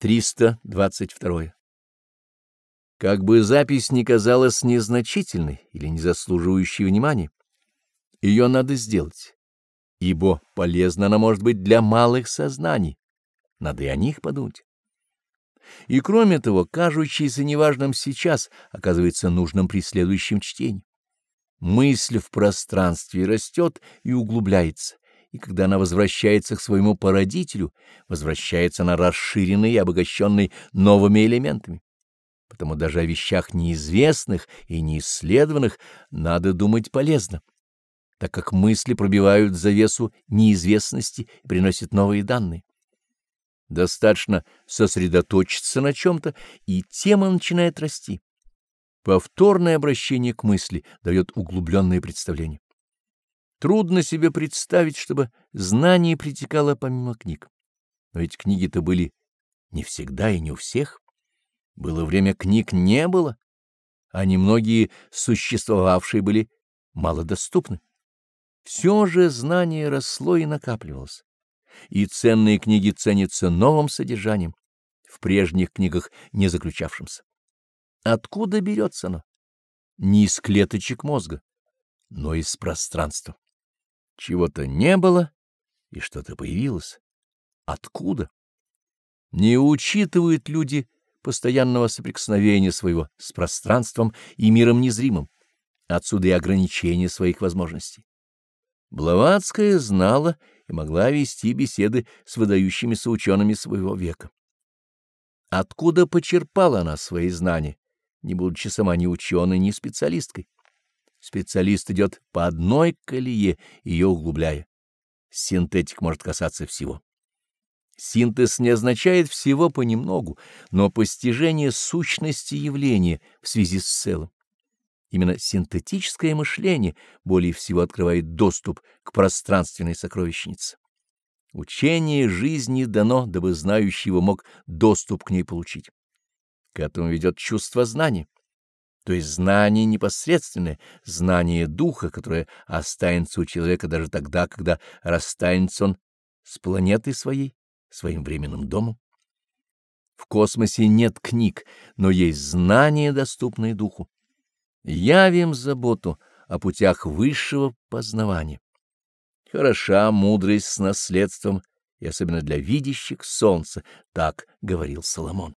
322. Как бы запись ни казалась незначительной или не заслуживающей внимания, ее надо сделать, ибо полезна она может быть для малых сознаний, надо и о них подумать. И кроме того, кажущееся неважным сейчас оказывается нужным при следующем чтении. Мысль в пространстве растет и углубляется, и когда она возвращается к своему породителю, возвращается она расширенной и обогащенной новыми элементами. Потому даже о вещах неизвестных и неисследованных надо думать полезно, так как мысли пробивают завесу неизвестности и приносят новые данные. Достаточно сосредоточиться на чем-то, и тема начинает расти. Повторное обращение к мысли дает углубленное представление. Трудно себе представить, чтобы знание притекало помимо книг. Но ведь книги-то были не всегда и не у всех. Было время книг не было, а немногие существовавшие были малодоступны. Все же знание росло и накапливалось, и ценные книги ценятся новым содержанием, в прежних книгах не заключавшимся. Откуда берется оно? Не из клеточек мозга, но из пространства. Чего-то не было, и что-то появилось. Откуда? Не учитывают люди постоянного соприкосновения своего с пространством и миром незримым, отсюда и ограничение своих возможностей. Блаватская знала и могла вести беседы с выдающимися учеными своего века. Откуда почерпала она свои знания, не будучи сама ни ученой, ни специалисткой? Специалист идет по одной колее, ее углубляя. Синтетик может касаться всего. Синтез не означает всего понемногу, но постижение сущности явления в связи с целым. Именно синтетическое мышление более всего открывает доступ к пространственной сокровищнице. Учение жизни дано, дабы знающий его мог доступ к ней получить. К этому ведет чувство знания, то есть знание непосредственное, знание духа, которое останется у человека даже тогда, когда расстанется он с планетой своей, своим временным домом. В космосе нет книг, но есть знания, доступные духу. Явим заботу о путях высшего познавания. Хороша мудрость с наследством, и особенно для видящих солнца, так говорил Соломон.